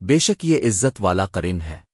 بے شک یہ عزت والا قرین ہے۔